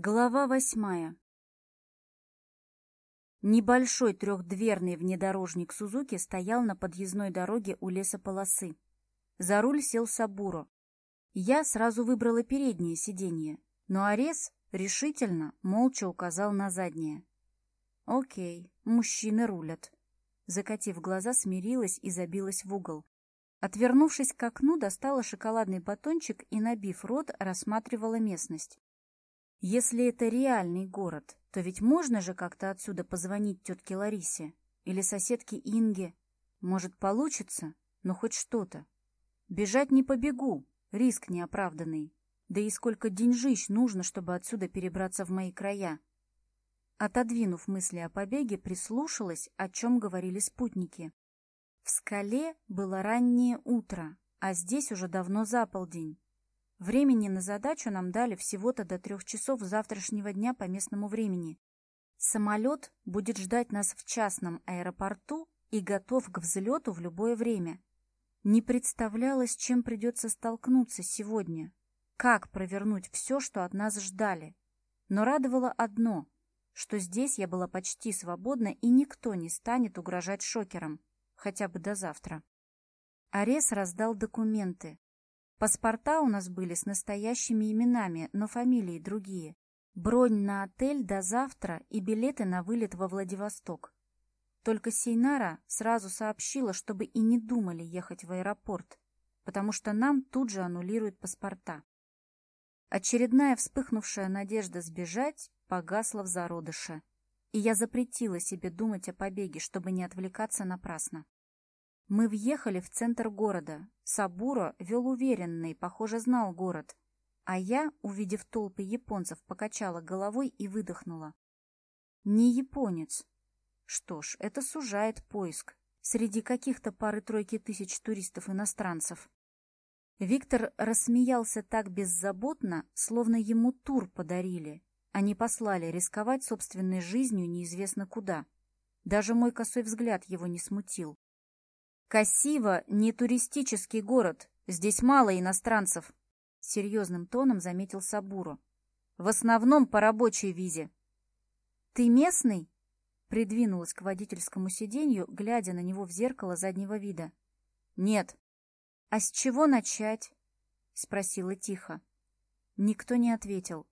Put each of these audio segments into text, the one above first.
Глава восьмая. Небольшой трехдверный внедорожник Сузуки стоял на подъездной дороге у лесополосы. За руль сел Сабуро. Я сразу выбрала переднее сиденье, но Арес решительно, молча указал на заднее. «Окей, мужчины рулят». Закатив глаза, смирилась и забилась в угол. Отвернувшись к окну, достала шоколадный батончик и, набив рот, рассматривала местность. Если это реальный город, то ведь можно же как-то отсюда позвонить тетке Ларисе или соседке Инге. Может, получится, но хоть что-то. Бежать не побегу, риск неоправданный. Да и сколько деньжищ нужно, чтобы отсюда перебраться в мои края. Отодвинув мысли о побеге, прислушалась, о чем говорили спутники. В скале было раннее утро, а здесь уже давно заполдень. Времени на задачу нам дали всего-то до трех часов завтрашнего дня по местному времени. Самолет будет ждать нас в частном аэропорту и готов к взлету в любое время. Не представлялось, чем придется столкнуться сегодня. Как провернуть все, что от нас ждали. Но радовало одно, что здесь я была почти свободна и никто не станет угрожать шокером, хотя бы до завтра. Арес раздал документы, Паспорта у нас были с настоящими именами, но фамилии другие. Бронь на отель до завтра и билеты на вылет во Владивосток. Только Сейнара сразу сообщила, чтобы и не думали ехать в аэропорт, потому что нам тут же аннулируют паспорта. Очередная вспыхнувшая надежда сбежать погасла в зародыше, и я запретила себе думать о побеге, чтобы не отвлекаться напрасно. Мы въехали в центр города. Сабура вел уверенный, похоже, знал город. А я, увидев толпы японцев, покачала головой и выдохнула. Не японец. Что ж, это сужает поиск. Среди каких-то пары-тройки тысяч туристов-иностранцев. Виктор рассмеялся так беззаботно, словно ему тур подарили, они послали рисковать собственной жизнью неизвестно куда. Даже мой косой взгляд его не смутил. Касива — не туристический город, здесь мало иностранцев, — серьезным тоном заметил Сабуру. В основном по рабочей визе. Ты местный? Придвинулась к водительскому сиденью, глядя на него в зеркало заднего вида. Нет. А с чего начать? Спросила тихо. Никто не ответил.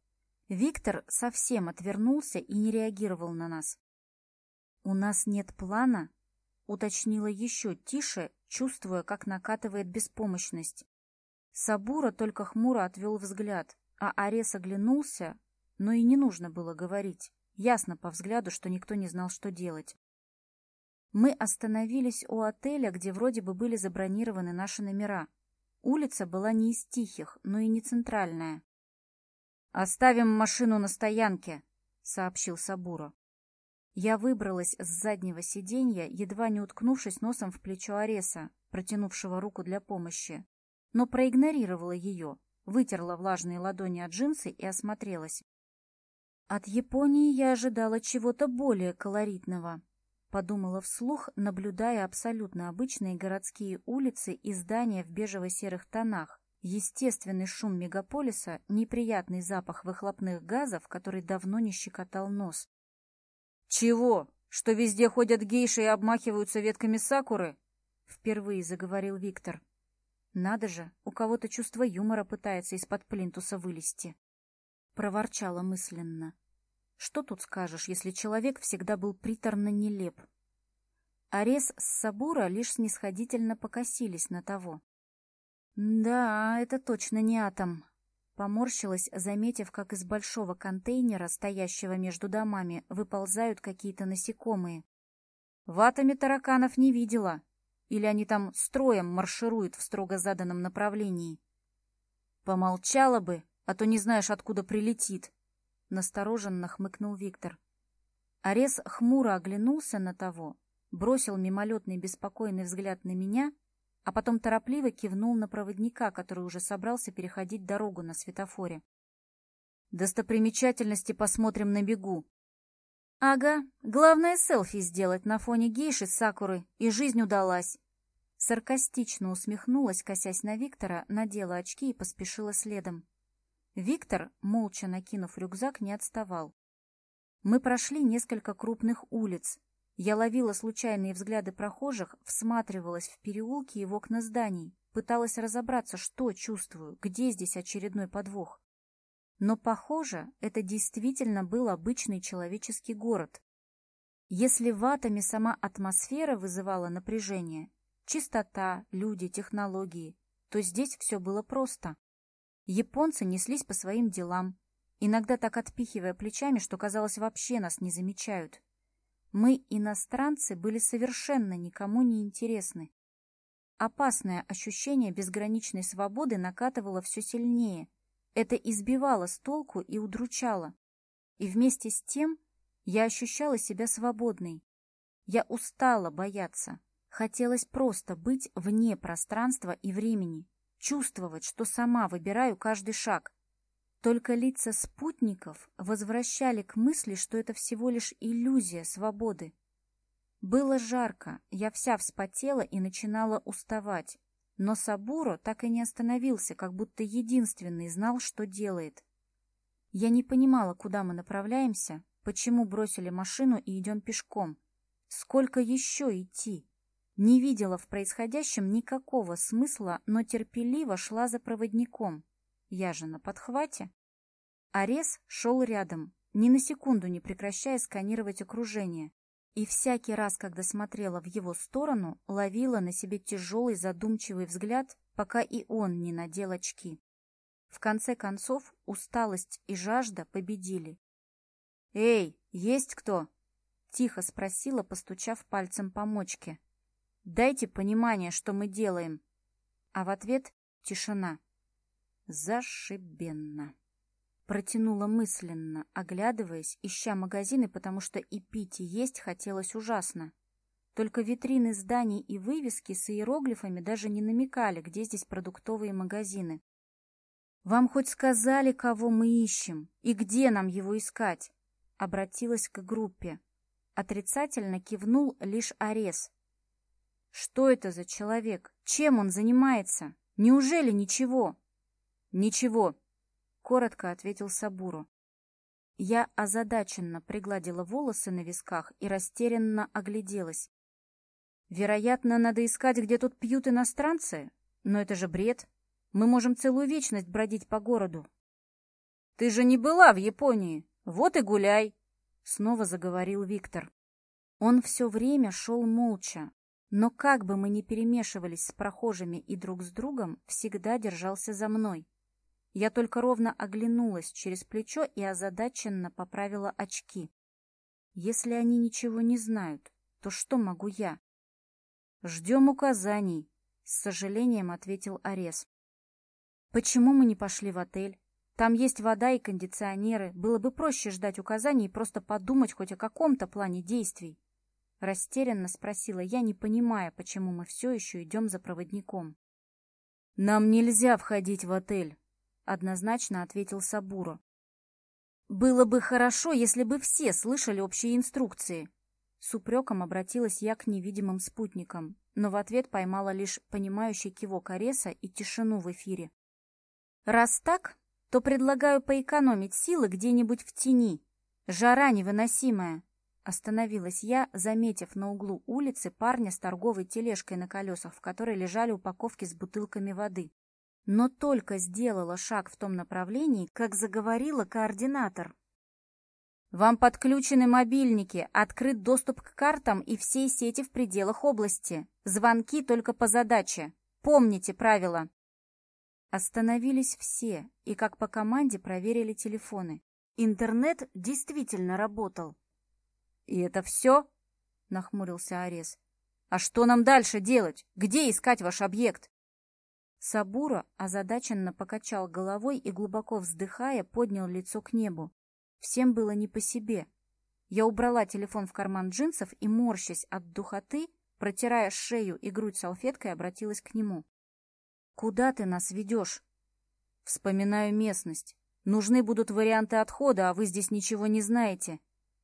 Виктор совсем отвернулся и не реагировал на нас. «У нас нет плана уточнила еще тише, чувствуя, как накатывает беспомощность. Сабура только хмуро отвел взгляд, а Арес оглянулся, но и не нужно было говорить. Ясно по взгляду, что никто не знал, что делать. Мы остановились у отеля, где вроде бы были забронированы наши номера. Улица была не из тихих, но и не центральная. «Оставим машину на стоянке», — сообщил Сабура. Я выбралась с заднего сиденья, едва не уткнувшись носом в плечо Ареса, протянувшего руку для помощи, но проигнорировала ее, вытерла влажные ладони от джинсы и осмотрелась. От Японии я ожидала чего-то более колоритного, подумала вслух, наблюдая абсолютно обычные городские улицы и здания в бежево-серых тонах, естественный шум мегаполиса, неприятный запах выхлопных газов, который давно не щекотал нос. «Чего? Что везде ходят гейши и обмахиваются ветками сакуры?» — впервые заговорил Виктор. «Надо же, у кого-то чувство юмора пытается из-под плинтуса вылезти». Проворчала мысленно. «Что тут скажешь, если человек всегда был приторно нелеп?» Арес с Сабура лишь снисходительно покосились на того. «Да, это точно не атом. Поморщилась, заметив, как из большого контейнера, стоящего между домами, выползают какие-то насекомые. Ватами тараканов не видела. Или они там строем маршируют в строго заданном направлении. Помолчала бы, а то не знаешь, откуда прилетит. Настороженно хмыкнул Виктор. Арес хмуро оглянулся на того, бросил мимолетный беспокойный взгляд на меня — а потом торопливо кивнул на проводника, который уже собрался переходить дорогу на светофоре. «Достопримечательности посмотрим на бегу». «Ага, главное селфи сделать на фоне гейши Сакуры, и жизнь удалась». Саркастично усмехнулась, косясь на Виктора, надела очки и поспешила следом. Виктор, молча накинув рюкзак, не отставал. Мы прошли несколько крупных улиц, я ловила случайные взгляды прохожих, всматривалась в переулки и в окна зданий, пыталась разобраться, что чувствую, где здесь очередной подвох. Но, похоже, это действительно был обычный человеческий город. Если в атоме сама атмосфера вызывала напряжение, чистота, люди, технологии, то здесь все было просто. Японцы неслись по своим делам, иногда так отпихивая плечами, что, казалось, вообще нас не замечают. Мы, иностранцы, были совершенно никому не интересны. Опасное ощущение безграничной свободы накатывало все сильнее. Это избивало с толку и удручало. И вместе с тем я ощущала себя свободной. Я устала бояться. Хотелось просто быть вне пространства и времени, чувствовать, что сама выбираю каждый шаг, только лица спутников возвращали к мысли, что это всего лишь иллюзия свободы. Было жарко, я вся вспотела и начинала уставать. Но Сабуро так и не остановился, как будто единственный знал, что делает. Я не понимала, куда мы направляемся, почему бросили машину и идем пешком. Сколько еще идти? Не видела в происходящем никакого смысла, но терпеливо шла за проводником. Я же на подхвате. Арес шел рядом, ни на секунду не прекращая сканировать окружение, и всякий раз, когда смотрела в его сторону, ловила на себе тяжелый задумчивый взгляд, пока и он не надел очки. В конце концов, усталость и жажда победили. «Эй, есть кто?» — тихо спросила, постучав пальцем по мочке. «Дайте понимание, что мы делаем». А в ответ — тишина зашибенно. Протянула мысленно, оглядываясь, ища магазины, потому что и пить, и есть хотелось ужасно. Только витрины зданий и вывески с иероглифами даже не намекали, где здесь продуктовые магазины. «Вам хоть сказали, кого мы ищем, и где нам его искать?» Обратилась к группе. Отрицательно кивнул лишь Арес. «Что это за человек? Чем он занимается? Неужели ничего?» «Ничего!» — коротко ответил Сабуру. Я озадаченно пригладила волосы на висках и растерянно огляделась. «Вероятно, надо искать, где тут пьют иностранцы? Но это же бред. Мы можем целую вечность бродить по городу». «Ты же не была в Японии! Вот и гуляй!» — снова заговорил Виктор. Он все время шел молча, но как бы мы ни перемешивались с прохожими и друг с другом, всегда держался за мной. Я только ровно оглянулась через плечо и озадаченно поправила очки. Если они ничего не знают, то что могу я? Ждем указаний, с сожалением ответил Арес. Почему мы не пошли в отель? Там есть вода и кондиционеры. Было бы проще ждать указаний и просто подумать хоть о каком-то плане действий. Растерянно спросила я, не понимая, почему мы все еще идем за проводником. «Нам нельзя входить в отель», однозначно ответил Сабуро. «Было бы хорошо, если бы все слышали общие инструкции!» С упреком обратилась я к невидимым спутникам, но в ответ поймала лишь понимающий кивок Ареса и тишину в эфире. «Раз так, то предлагаю поэкономить силы где-нибудь в тени. Жара невыносимая!» Остановилась я, заметив на углу улицы парня с торговой тележкой на колесах, в которой лежали упаковки с бутылками воды но только сделала шаг в том направлении, как заговорила координатор. «Вам подключены мобильники, открыт доступ к картам и всей сети в пределах области. Звонки только по задаче. Помните правила!» Остановились все и, как по команде, проверили телефоны. Интернет действительно работал. «И это все?» — нахмурился Арес. «А что нам дальше делать? Где искать ваш объект?» Сабура озадаченно покачал головой и, глубоко вздыхая, поднял лицо к небу. Всем было не по себе. Я убрала телефон в карман джинсов и, морщась от духоты, протирая шею и грудь салфеткой, обратилась к нему. «Куда ты нас ведешь?» «Вспоминаю местность. Нужны будут варианты отхода, а вы здесь ничего не знаете.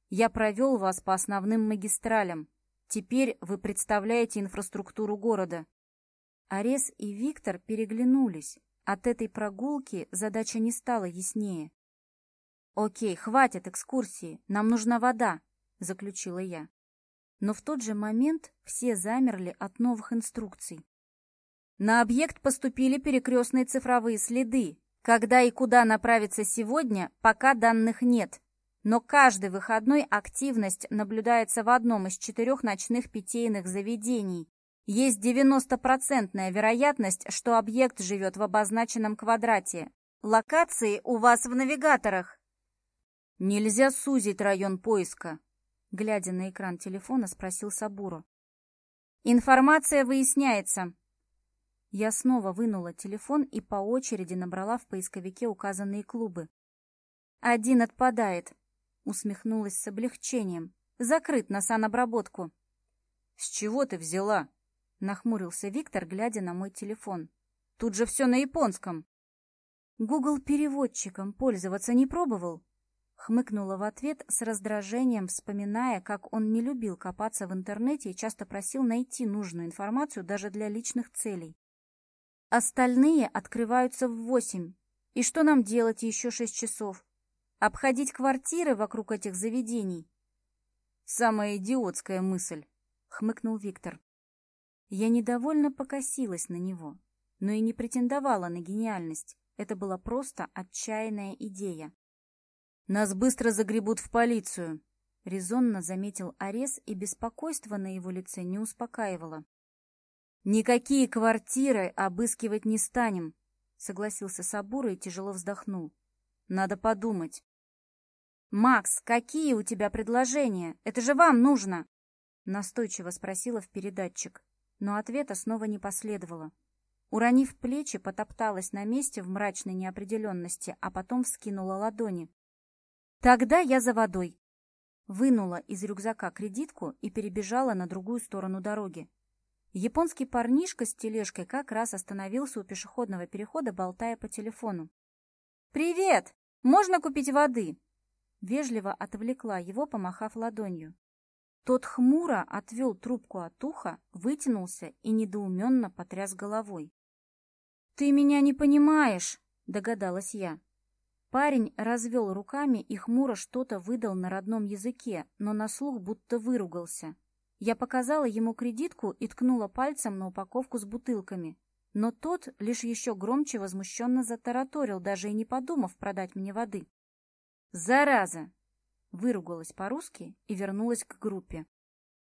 Я провел вас по основным магистралям. Теперь вы представляете инфраструктуру города. Арес и Виктор переглянулись. От этой прогулки задача не стала яснее. «Окей, хватит экскурсии, нам нужна вода», — заключила я. Но в тот же момент все замерли от новых инструкций. На объект поступили перекрестные цифровые следы. Когда и куда направиться сегодня, пока данных нет. Но каждый выходной активность наблюдается в одном из четырех ночных питейных заведений, есть 90-процентная вероятность, что объект живет в обозначенном квадрате. Локации у вас в навигаторах. Нельзя сузить район поиска, глядя на экран телефона, спросил Сабуру. Информация выясняется. Я снова вынула телефон и по очереди набрала в поисковике указанные клубы. Один отпадает, усмехнулась с облегчением. Закрыт на санобработку. С чего ты взяла? Нахмурился Виктор, глядя на мой телефон. «Тут же все на японском!» «Гугл переводчиком пользоваться не пробовал?» Хмыкнула в ответ с раздражением, вспоминая, как он не любил копаться в интернете и часто просил найти нужную информацию даже для личных целей. «Остальные открываются в восемь. И что нам делать еще шесть часов? Обходить квартиры вокруг этих заведений?» «Самая идиотская мысль», — хмыкнул Виктор. Я недовольно покосилась на него, но и не претендовала на гениальность. Это была просто отчаянная идея. «Нас быстро загребут в полицию», — резонно заметил Арес, и беспокойство на его лице не успокаивало. «Никакие квартиры обыскивать не станем», — согласился Сабура и тяжело вздохнул. «Надо подумать». «Макс, какие у тебя предложения? Это же вам нужно!» — настойчиво спросила в передатчик но ответа снова не последовало. Уронив плечи, потопталась на месте в мрачной неопределенности, а потом вскинула ладони. «Тогда я за водой!» Вынула из рюкзака кредитку и перебежала на другую сторону дороги. Японский парнишка с тележкой как раз остановился у пешеходного перехода, болтая по телефону. «Привет! Можно купить воды?» Вежливо отвлекла его, помахав ладонью. Тот хмуро отвел трубку от уха, вытянулся и недоуменно потряс головой. «Ты меня не понимаешь!» — догадалась я. Парень развел руками и хмуро что-то выдал на родном языке, но на слух будто выругался. Я показала ему кредитку и ткнула пальцем на упаковку с бутылками. Но тот лишь еще громче возмущенно затараторил, даже и не подумав продать мне воды. «Зараза! выругалась по-русски и вернулась к группе.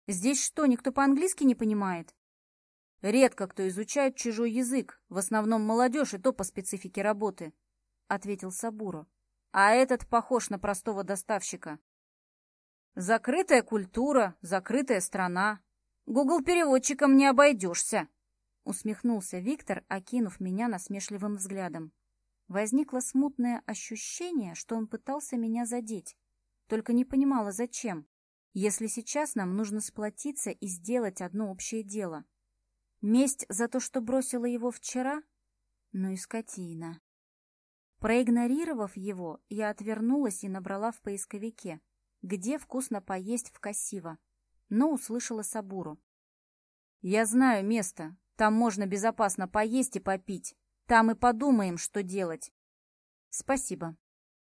«Здесь что, никто по-английски не понимает?» «Редко кто изучает чужой язык, в основном молодежь и то по специфике работы», — ответил Сабуро. «А этот похож на простого доставщика». «Закрытая культура, закрытая страна. Гугл-переводчиком не обойдешься», — усмехнулся Виктор, окинув меня насмешливым взглядом. Возникло смутное ощущение, что он пытался меня задеть, только не понимала, зачем, если сейчас нам нужно сплотиться и сделать одно общее дело. Месть за то, что бросила его вчера? Ну и скотина. Проигнорировав его, я отвернулась и набрала в поисковике, где вкусно поесть в Кассива, но услышала Сабуру. «Я знаю место. Там можно безопасно поесть и попить. Там и подумаем, что делать». «Спасибо»,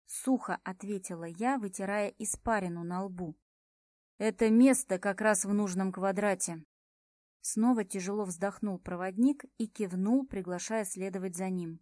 Сухо ответила я, вытирая испарину на лбу. Это место как раз в нужном квадрате. Снова тяжело вздохнул проводник и кивнул, приглашая следовать за ним.